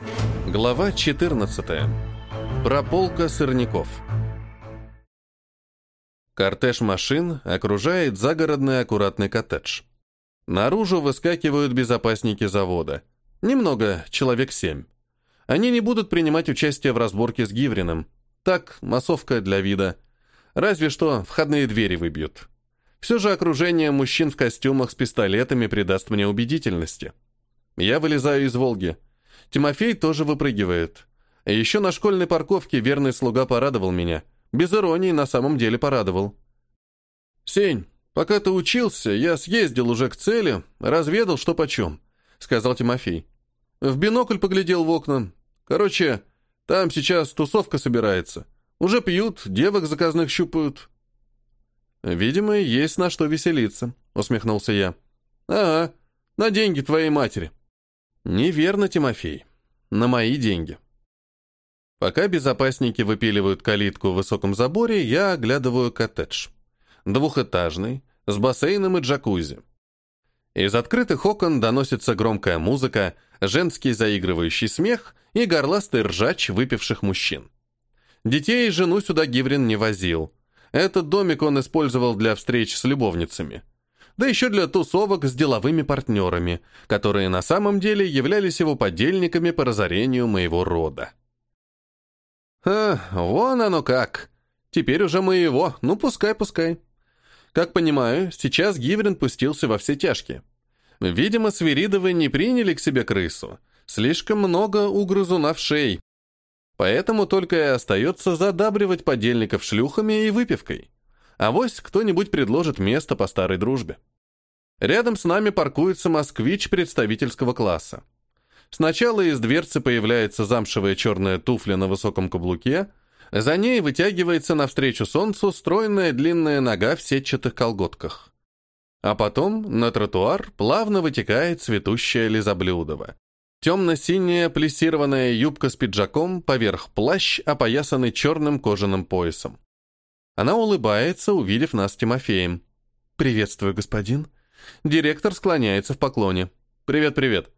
Глава 14. Прополка сырников. Кортеж машин окружает загородный аккуратный коттедж. Наружу выскакивают безопасники завода. Немного, человек семь. Они не будут принимать участие в разборке с Гивриным. Так, массовка для вида. Разве что входные двери выбьют. Все же окружение мужчин в костюмах с пистолетами придаст мне убедительности. Я вылезаю из «Волги». Тимофей тоже выпрыгивает. Еще на школьной парковке верный слуга порадовал меня. Без иронии, на самом деле порадовал. «Сень, пока ты учился, я съездил уже к цели, разведал, что почем», — сказал Тимофей. В бинокль поглядел в окна. Короче, там сейчас тусовка собирается. Уже пьют, девок заказных щупают. «Видимо, есть на что веселиться», — усмехнулся я. «Ага, на деньги твоей матери». «Неверно, Тимофей. На мои деньги». Пока безопасники выпиливают калитку в высоком заборе, я оглядываю коттедж. Двухэтажный, с бассейном и джакузи. Из открытых окон доносится громкая музыка, женский заигрывающий смех и горластый ржач выпивших мужчин. Детей и жену сюда Гиврин не возил. Этот домик он использовал для встреч с любовницами да еще для тусовок с деловыми партнерами, которые на самом деле являлись его подельниками по разорению моего рода. «А, вон оно как! Теперь уже моего, ну пускай, пускай». Как понимаю, сейчас Гиврин пустился во все тяжкие. Видимо, Свиридовы не приняли к себе крысу. Слишком много угрызуна в шей. Поэтому только и остается задабривать подельников шлюхами и выпивкой. А вось кто-нибудь предложит место по старой дружбе. Рядом с нами паркуется москвич представительского класса. Сначала из дверцы появляется замшевая черная туфля на высоком каблуке, за ней вытягивается навстречу солнцу стройная длинная нога в сетчатых колготках. А потом на тротуар плавно вытекает цветущая лизоблюдова. Темно-синяя плессированная юбка с пиджаком поверх плащ, опоясанный черным кожаным поясом. Она улыбается, увидев нас с Тимофеем. «Приветствую, господин». Директор склоняется в поклоне. «Привет-привет.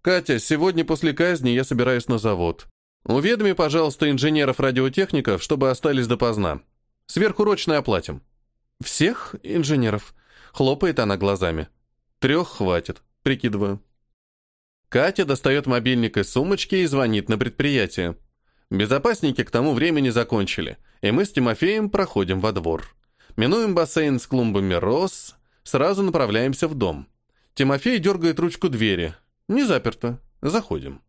Катя, сегодня после казни я собираюсь на завод. Уведоми, пожалуйста, инженеров-радиотехников, чтобы остались допоздна. Сверхурочно оплатим». «Всех инженеров?» — хлопает она глазами. «Трех хватит», — прикидываю. Катя достает мобильник из сумочки и звонит на предприятие. Безопасники к тому времени закончили, и мы с Тимофеем проходим во двор. Минуем бассейн с клумбами роз, сразу направляемся в дом. Тимофей дергает ручку двери. Не заперто. Заходим.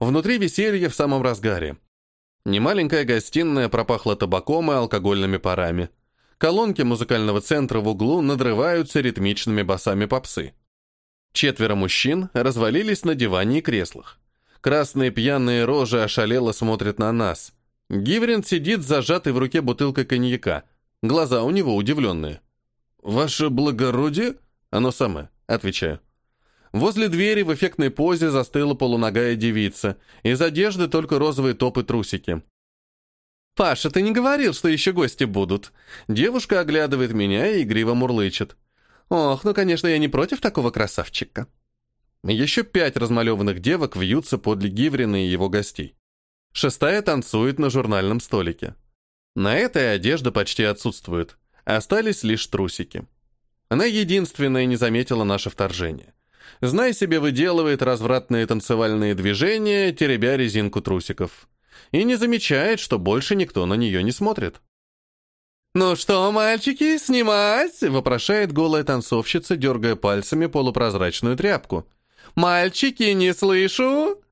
Внутри веселье в самом разгаре. Немаленькая гостиная пропахла табаком и алкогольными парами. Колонки музыкального центра в углу надрываются ритмичными басами попсы. Четверо мужчин развалились на диване и креслах. Красные пьяные рожи ошалело смотрят на нас. Гиврин сидит зажатый в руке бутылкой коньяка. Глаза у него удивленные. «Ваше благородие?» «Оно самое», — отвечаю. Возле двери в эффектной позе застыла полуногая девица. Из одежды только розовые топы трусики. «Паша, ты не говорил, что еще гости будут?» Девушка оглядывает меня и игриво мурлычет. «Ох, ну, конечно, я не против такого красавчика». Еще пять размалеванных девок вьются подле Гиврина и его гостей. Шестая танцует на журнальном столике. На этой одежда почти отсутствует. Остались лишь трусики. Она единственная не заметила наше вторжение. Знай себе, выделывает развратные танцевальные движения, теребя резинку трусиков. И не замечает, что больше никто на нее не смотрит. «Ну что, мальчики, снимать?» — вопрошает голая танцовщица, дергая пальцами полупрозрачную тряпку. «Мальчики, не слышу!»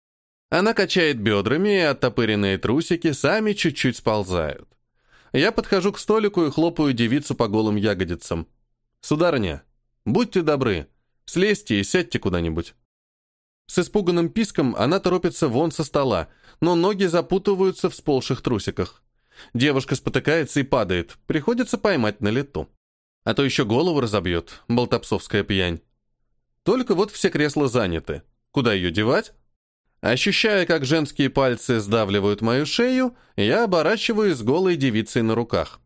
Она качает бедрами, и оттопыренные трусики сами чуть-чуть сползают. Я подхожу к столику и хлопаю девицу по голым ягодицам. «Сударыня, будьте добры, слезьте и сядьте куда-нибудь». С испуганным писком она торопится вон со стола, но ноги запутываются в сползших трусиках. Девушка спотыкается и падает, приходится поймать на лету. А то еще голову разобьет, болтопсовская пьянь. Только вот все кресла заняты. Куда ее девать? Ощущая, как женские пальцы сдавливают мою шею, я оборачиваюсь голой девицей на руках.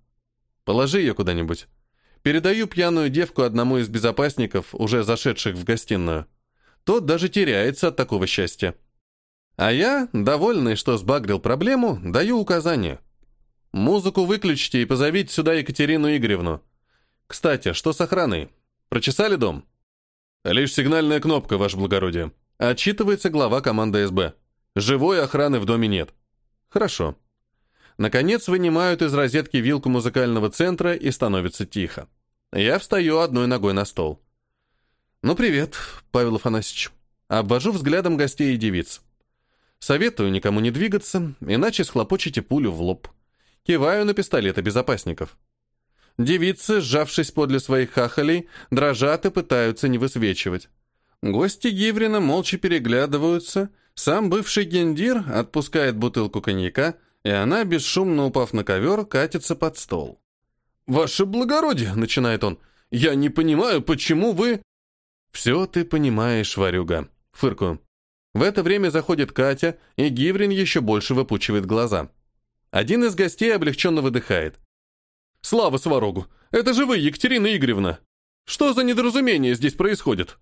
Положи ее куда-нибудь. Передаю пьяную девку одному из безопасников, уже зашедших в гостиную. Тот даже теряется от такого счастья. А я, довольный, что сбагрил проблему, даю указание. Музыку выключите и позовите сюда Екатерину Игоревну. Кстати, что с охраной? Прочесали дом? Лишь сигнальная кнопка, ваше благородие. Отчитывается глава команды СБ. Живой охраны в доме нет. Хорошо. Наконец вынимают из розетки вилку музыкального центра и становится тихо. Я встаю одной ногой на стол. «Ну, привет, Павел Афанасьевич». Обвожу взглядом гостей и девиц. Советую никому не двигаться, иначе схлопочете пулю в лоб. Киваю на пистолеты безопасников. Девицы, сжавшись подле своих хахалей, дрожат и пытаются не высвечивать. Гости Гиврина молча переглядываются, сам бывший гендир отпускает бутылку коньяка, и она, бесшумно упав на ковер, катится под стол. «Ваше благородие!» — начинает он. «Я не понимаю, почему вы...» «Все ты понимаешь, Варюга», — фыркую. В это время заходит Катя, и Гиврин еще больше выпучивает глаза. Один из гостей облегченно выдыхает. «Слава Сварогу! Это же вы, Екатерина Игоревна! Что за недоразумение здесь происходит?»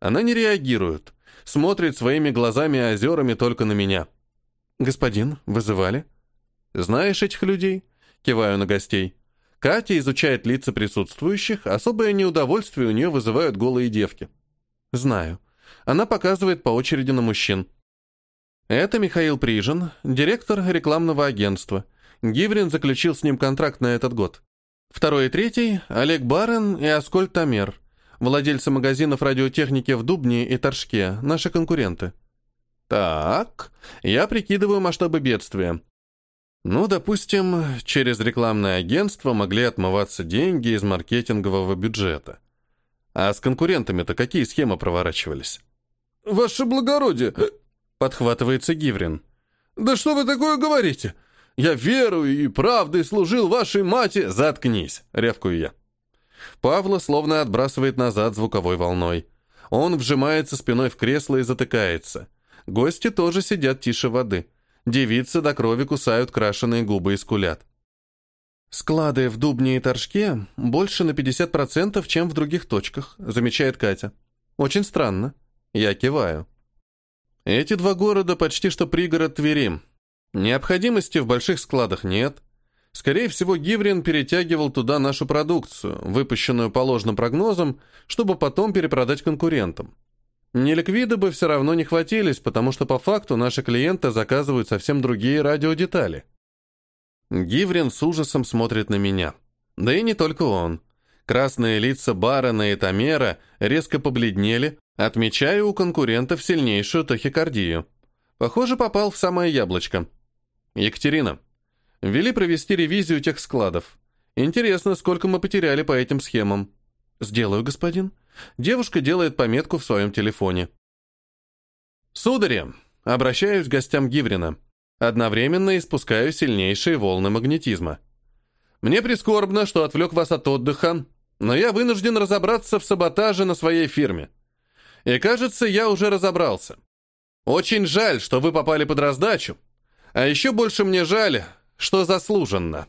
Она не реагирует, смотрит своими глазами-озерами только на меня. «Господин, вызывали?» «Знаешь этих людей?» Киваю на гостей. Катя изучает лица присутствующих, особое неудовольствие у нее вызывают голые девки. «Знаю». Она показывает по очереди на мужчин. Это Михаил Прижин, директор рекламного агентства. Гиврин заключил с ним контракт на этот год. Второй и третий – Олег Барен и Аскольд Тамер, владельцы магазинов радиотехники в Дубне и Торжке, наши конкуренты. Так, я прикидываю масштабы бедствия. Ну, допустим, через рекламное агентство могли отмываться деньги из маркетингового бюджета. А с конкурентами-то какие схемы проворачивались? «Ваше благородие!» — подхватывается Гиврин. «Да что вы такое говорите? Я верую и правдой служил вашей мате...» «Заткнись!» — рявкую я. Павла словно отбрасывает назад звуковой волной. Он вжимается спиной в кресло и затыкается. Гости тоже сидят тише воды. Девицы до крови кусают крашеные губы и скулят. «Склады в Дубне и Торжке больше на 50%, чем в других точках», замечает Катя. «Очень странно». Я киваю. Эти два города почти что пригород Твери. Необходимости в больших складах нет. Скорее всего, Гиврин перетягивал туда нашу продукцию, выпущенную по ложным прогнозам, чтобы потом перепродать конкурентам. Неликвиды бы все равно не хватились, потому что по факту наши клиенты заказывают совсем другие радиодетали. Гиврин с ужасом смотрит на меня. Да и не только он. Красные лица Барона и Тамера резко побледнели, отмечая у конкурентов сильнейшую тахикардию. Похоже, попал в самое яблочко. Екатерина, вели провести ревизию тех складов. Интересно, сколько мы потеряли по этим схемам. Сделаю, господин. Девушка делает пометку в своем телефоне. Сударя, обращаюсь к гостям Гиврина. Одновременно испускаю сильнейшие волны магнетизма. Мне прискорбно, что отвлек вас от отдыха, но я вынужден разобраться в саботаже на своей фирме. И кажется, я уже разобрался. Очень жаль, что вы попали под раздачу, а еще больше мне жаль, что заслуженно.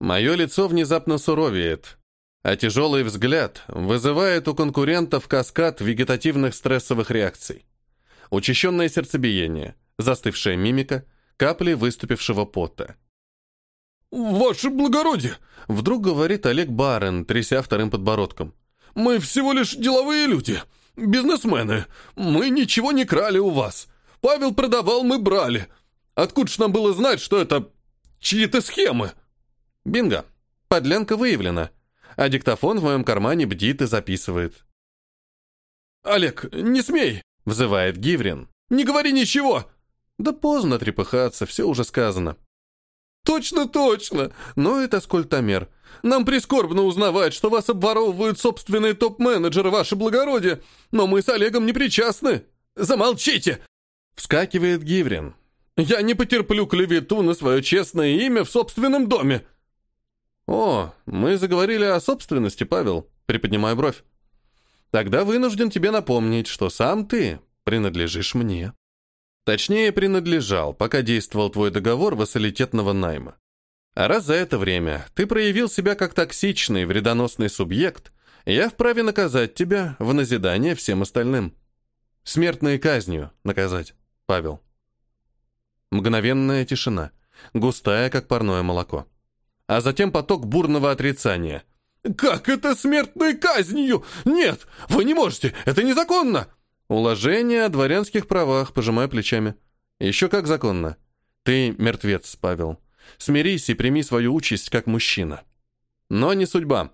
Мое лицо внезапно суровеет, а тяжелый взгляд вызывает у конкурентов каскад вегетативных стрессовых реакций. Учащенное сердцебиение, застывшая мимика, капли выступившего пота. «Ваше благородие!» — вдруг говорит Олег Барен, тряся вторым подбородком. «Мы всего лишь деловые люди, бизнесмены. Мы ничего не крали у вас. Павел продавал, мы брали. Откуда ж нам было знать, что это чьи-то схемы?» «Бинго! Подлянка выявлена, а диктофон в моем кармане бдит и записывает». «Олег, не смей!» — взывает Гиврин. «Не говори ничего!» «Да поздно трепыхаться, все уже сказано». «Точно, точно! Но это скольтомер. Нам прискорбно узнавать, что вас обворовывают собственные топ-менеджеры, ваше благородие, но мы с Олегом не причастны. Замолчите!» Вскакивает Гиврин. «Я не потерплю клевету на свое честное имя в собственном доме!» «О, мы заговорили о собственности, Павел», — приподнимая бровь. «Тогда вынужден тебе напомнить, что сам ты принадлежишь мне». Точнее, принадлежал, пока действовал твой договор вассалитетного найма. А раз за это время ты проявил себя как токсичный, вредоносный субъект, я вправе наказать тебя в назидание всем остальным. Смертной казнью наказать. Павел. Мгновенная тишина, густая, как парное молоко. А затем поток бурного отрицания. «Как это смертной казнью? Нет, вы не можете, это незаконно!» Уложение о дворянских правах, пожимая плечами. Еще как законно. Ты мертвец, Павел. Смирись и прими свою участь как мужчина. Но не судьба.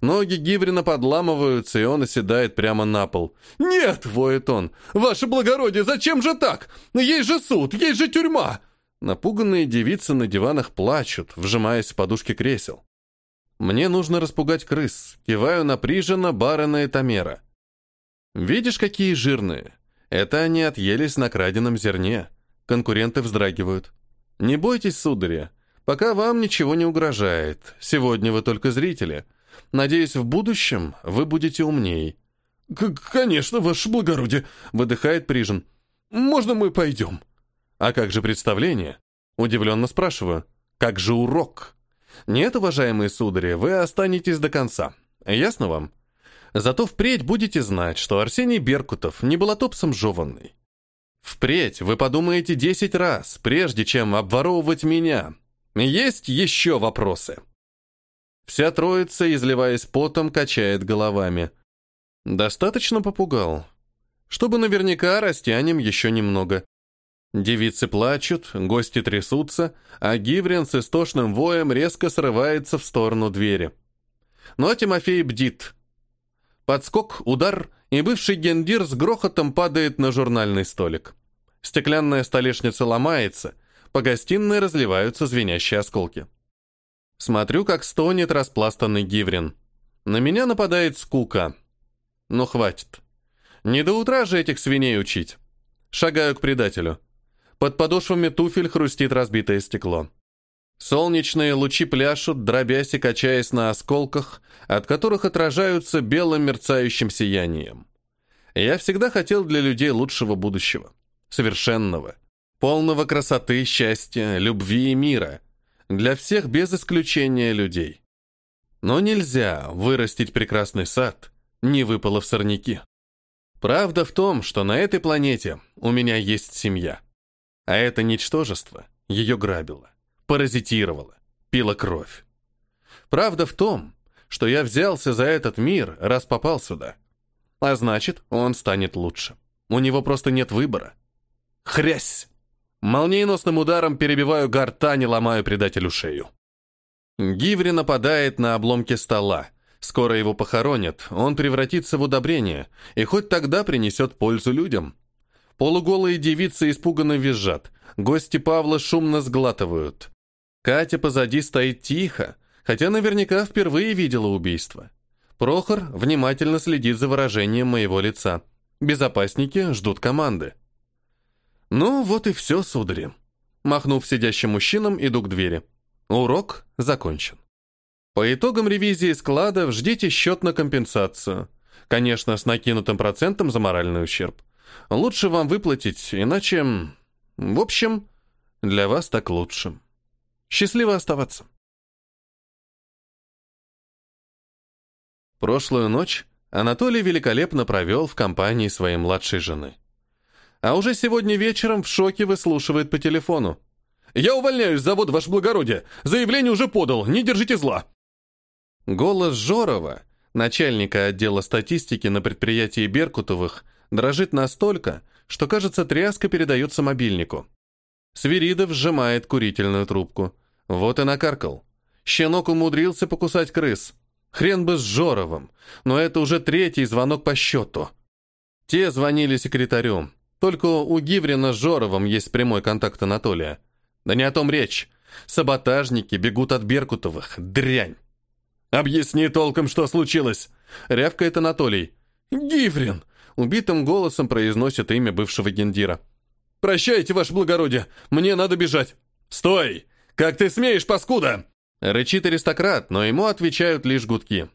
Ноги Гиврина подламываются, и он оседает прямо на пол. «Нет!» — воет он. «Ваше благородие, зачем же так? Есть же суд, есть же тюрьма!» Напуганные девицы на диванах плачут, вжимаясь в подушки кресел. Мне нужно распугать крыс. Киваю на Прижина, Барена и Тамера. Видишь, какие жирные? Это они отъелись на краденом зерне. Конкуренты вздрагивают. Не бойтесь, сударя. Пока вам ничего не угрожает. Сегодня вы только зрители. Надеюсь, в будущем вы будете умней. «Конечно, ваше благородие», — выдыхает Прижин. «Можно мы пойдем?» «А как же представление?» Удивленно спрашиваю. «Как же урок?» «Нет, уважаемые судари, вы останетесь до конца. Ясно вам?» Зато впредь будете знать, что Арсений Беркутов не был топсом жеванный. Впредь вы подумаете десять раз, прежде чем обворовывать меня. Есть еще вопросы?» Вся троица, изливаясь потом, качает головами. «Достаточно попугал. Чтобы наверняка растянем еще немного». Девицы плачут, гости трясутся, а Гиврин с истошным воем резко срывается в сторону двери. Но Тимофей бдит. Подскок, удар, и бывший гендир с грохотом падает на журнальный столик. Стеклянная столешница ломается, по гостиной разливаются звенящие осколки. Смотрю, как стонет распластанный Гиврин. На меня нападает скука. Ну, хватит. Не до утра же этих свиней учить. Шагаю к предателю. Под подошвами туфель хрустит разбитое стекло. Солнечные лучи пляшут, дробясь и качаясь на осколках, от которых отражаются белым мерцающим сиянием. Я всегда хотел для людей лучшего будущего. Совершенного. Полного красоты, счастья, любви и мира. Для всех без исключения людей. Но нельзя вырастить прекрасный сад, не выпало в сорняки. Правда в том, что на этой планете у меня есть семья. А это ничтожество ее грабило, паразитировало, пило кровь. Правда в том, что я взялся за этот мир, раз попал сюда. А значит, он станет лучше. У него просто нет выбора. Хрясь! Молниеносным ударом перебиваю гортань и ломаю предателю шею. Гиври нападает на обломки стола. Скоро его похоронят, он превратится в удобрение, и хоть тогда принесет пользу людям. Полуголые девицы испуганно визжат, гости Павла шумно сглатывают. Катя позади стоит тихо, хотя наверняка впервые видела убийство. Прохор внимательно следит за выражением моего лица. Безопасники ждут команды. Ну, вот и все, судари. Махнув сидящим мужчинам, иду к двери. Урок закончен. По итогам ревизии складов ждите счет на компенсацию. Конечно, с накинутым процентом за моральный ущерб. Лучше вам выплатить, иначе... В общем, для вас так лучше. Счастливо оставаться. Прошлую ночь Анатолий великолепно провел в компании своей младшей жены а уже сегодня вечером в шоке выслушивает по телефону. «Я увольняюсь с завода, ваше благородие! Заявление уже подал, не держите зла!» Голос Жорова, начальника отдела статистики на предприятии Беркутовых, дрожит настолько, что, кажется, тряска передается мобильнику. Свиридов сжимает курительную трубку. Вот и накаркал. Щенок умудрился покусать крыс. Хрен бы с Жоровым, но это уже третий звонок по счету. Те звонили секретарю. Только у Гиврина с Жоровым есть прямой контакт Анатолия. Да не о том речь. Саботажники бегут от Беркутовых. Дрянь. «Объясни толком, что случилось!» Рявкает Анатолий. «Гиврин!» Убитым голосом произносит имя бывшего гендира. «Прощайте, ваше благородие! Мне надо бежать!» «Стой! Как ты смеешь, паскуда!» Рычит аристократ, но ему отвечают лишь гудки.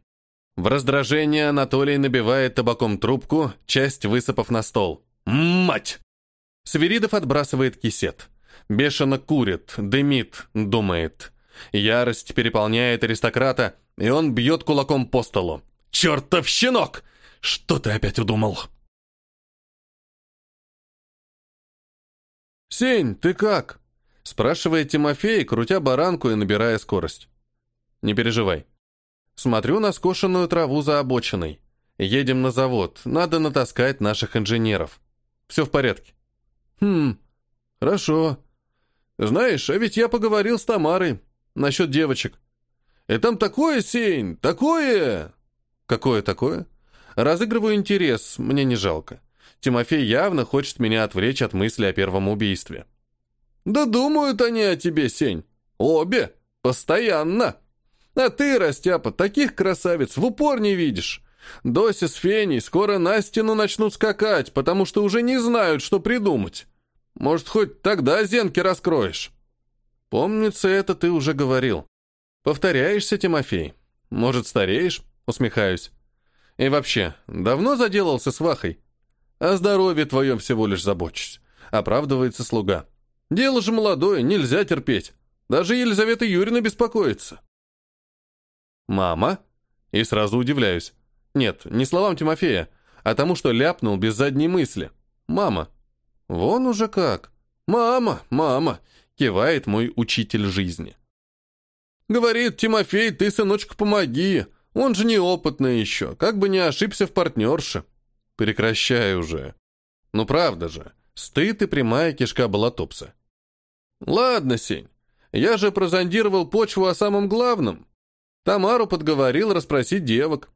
В раздражении Анатолий набивает табаком трубку, часть высыпав на стол. Мать! Свиридов отбрасывает кисет. Бешено курит, дымит, думает. Ярость переполняет аристократа, и он бьет кулаком по столу. «Чертов щенок! Что ты опять удумал?» «Сень, ты как?» — спрашивает Тимофей, крутя баранку и набирая скорость. «Не переживай. Смотрю на скошенную траву за обочиной. Едем на завод, надо натаскать наших инженеров. Все в порядке». «Хм, хорошо. Знаешь, а ведь я поговорил с Тамарой насчет девочек. И там такое, Сень, такое...» «Какое такое?» «Разыгрываю интерес, мне не жалко. Тимофей явно хочет меня отвлечь от мысли о первом убийстве». «Да думают они о тебе, Сень. Обе. Постоянно. А ты, Растяпа, таких красавиц в упор не видишь. Дося с Феней скоро на стену начнут скакать, потому что уже не знают, что придумать. Может, хоть тогда зенки раскроешь?» «Помнится, это ты уже говорил. Повторяешься, Тимофей. Может, стареешь?» Усмехаюсь. «И вообще, давно заделался с Вахой?» «О здоровье твоем всего лишь забочусь», — оправдывается слуга. «Дело же молодое, нельзя терпеть. Даже Елизавета Юрьевна беспокоится». «Мама?» И сразу удивляюсь. Нет, не словам Тимофея, а тому, что ляпнул без задней мысли. «Мама». «Вон уже как». «Мама, мама», — кивает мой учитель жизни. «Говорит, Тимофей, ты, сыночка, помоги. Он же неопытный еще, как бы не ошибся в партнерше». «Прекращай уже». «Ну правда же, стыд и прямая кишка болотопса». «Ладно, Сень, я же прозондировал почву о самом главном. Тамару подговорил расспросить девок.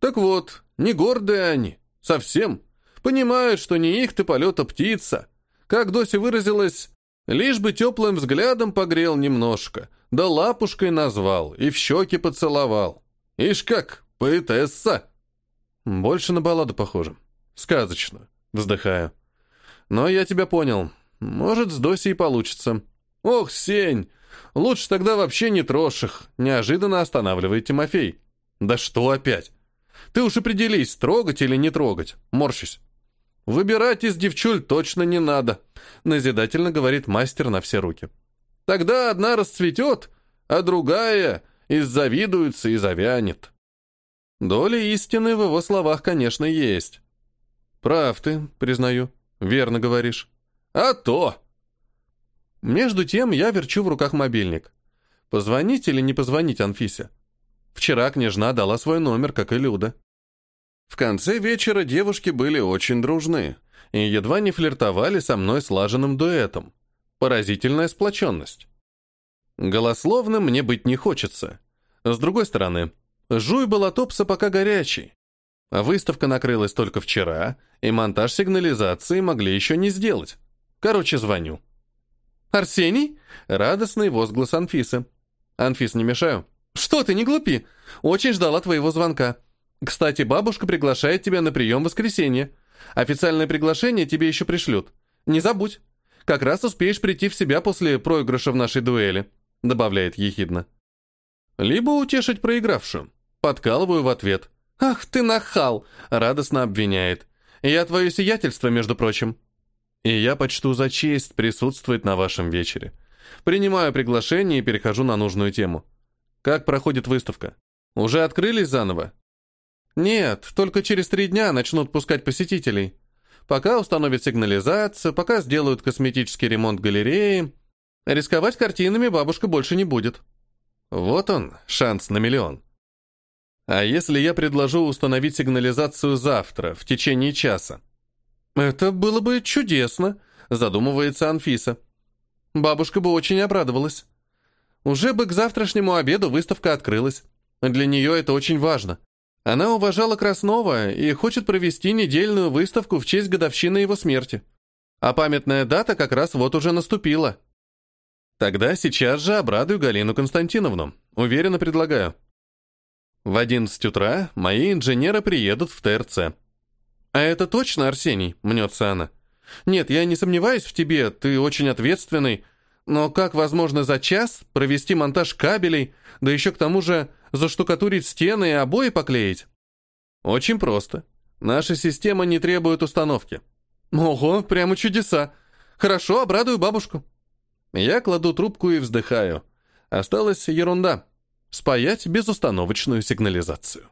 Так вот, не гордые они, совсем. Понимают, что не их ты полета птица. Как Дося выразилась, лишь бы теплым взглядом погрел немножко, да лапушкой назвал и в щеки поцеловал. Ишь как, поэтесса. Больше на балладу похоже. Сказочно. Вздыхаю. Но я тебя понял. Может, с Досей получится. Ох, Сень, Лучше тогда вообще не трожь их, неожиданно останавливает Тимофей. Да что опять? Ты уж определись, трогать или не трогать. Морщусь. Выбирать из девчуль точно не надо, назидательно говорит мастер на все руки. Тогда одна расцветет, а другая иззавидуется и завянет. Доля истины в его словах, конечно, есть. Прав ты, признаю, верно говоришь. А то! Между тем я верчу в руках мобильник. Позвонить или не позвонить Анфисе? Вчера княжна дала свой номер, как и Люда. В конце вечера девушки были очень дружны и едва не флиртовали со мной слаженным дуэтом. Поразительная сплоченность. Голословным мне быть не хочется. С другой стороны, жуй Балатопса пока горячий. Выставка накрылась только вчера, и монтаж сигнализации могли еще не сделать. Короче, звоню. «Арсений?» — радостный возглас Анфисы. «Анфис, не мешаю?» «Что ты, не глупи! Очень ждала твоего звонка. Кстати, бабушка приглашает тебя на прием в воскресенье. Официальное приглашение тебе еще пришлют. Не забудь. Как раз успеешь прийти в себя после проигрыша в нашей дуэли», — добавляет ехидно. «Либо утешить проигравшую». Подкалываю в ответ. «Ах ты нахал!» — радостно обвиняет. «Я твое сиятельство, между прочим». И я почту за честь присутствовать на вашем вечере. Принимаю приглашение и перехожу на нужную тему. Как проходит выставка? Уже открылись заново? Нет, только через три дня начнут пускать посетителей. Пока установят сигнализацию, пока сделают косметический ремонт галереи. Рисковать картинами бабушка больше не будет. Вот он, шанс на миллион. А если я предложу установить сигнализацию завтра, в течение часа? «Это было бы чудесно», — задумывается Анфиса. Бабушка бы очень обрадовалась. Уже бы к завтрашнему обеду выставка открылась. Для нее это очень важно. Она уважала Краснова и хочет провести недельную выставку в честь годовщины его смерти. А памятная дата как раз вот уже наступила. Тогда сейчас же обрадую Галину Константиновну. Уверенно предлагаю. В 11 утра мои инженеры приедут в ТРЦ. «А это точно Арсений?» — мнется она. «Нет, я не сомневаюсь в тебе, ты очень ответственный. Но как возможно за час провести монтаж кабелей, да еще к тому же заштукатурить стены и обои поклеить?» «Очень просто. Наша система не требует установки». «Ого, прямо чудеса! Хорошо, обрадую бабушку». Я кладу трубку и вздыхаю. Осталась ерунда. Спаять безустановочную сигнализацию.